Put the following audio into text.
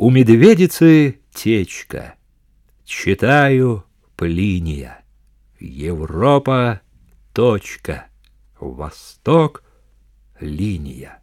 У медведицы течка. Читаю Плиния. Европа — точка. Восток — линия.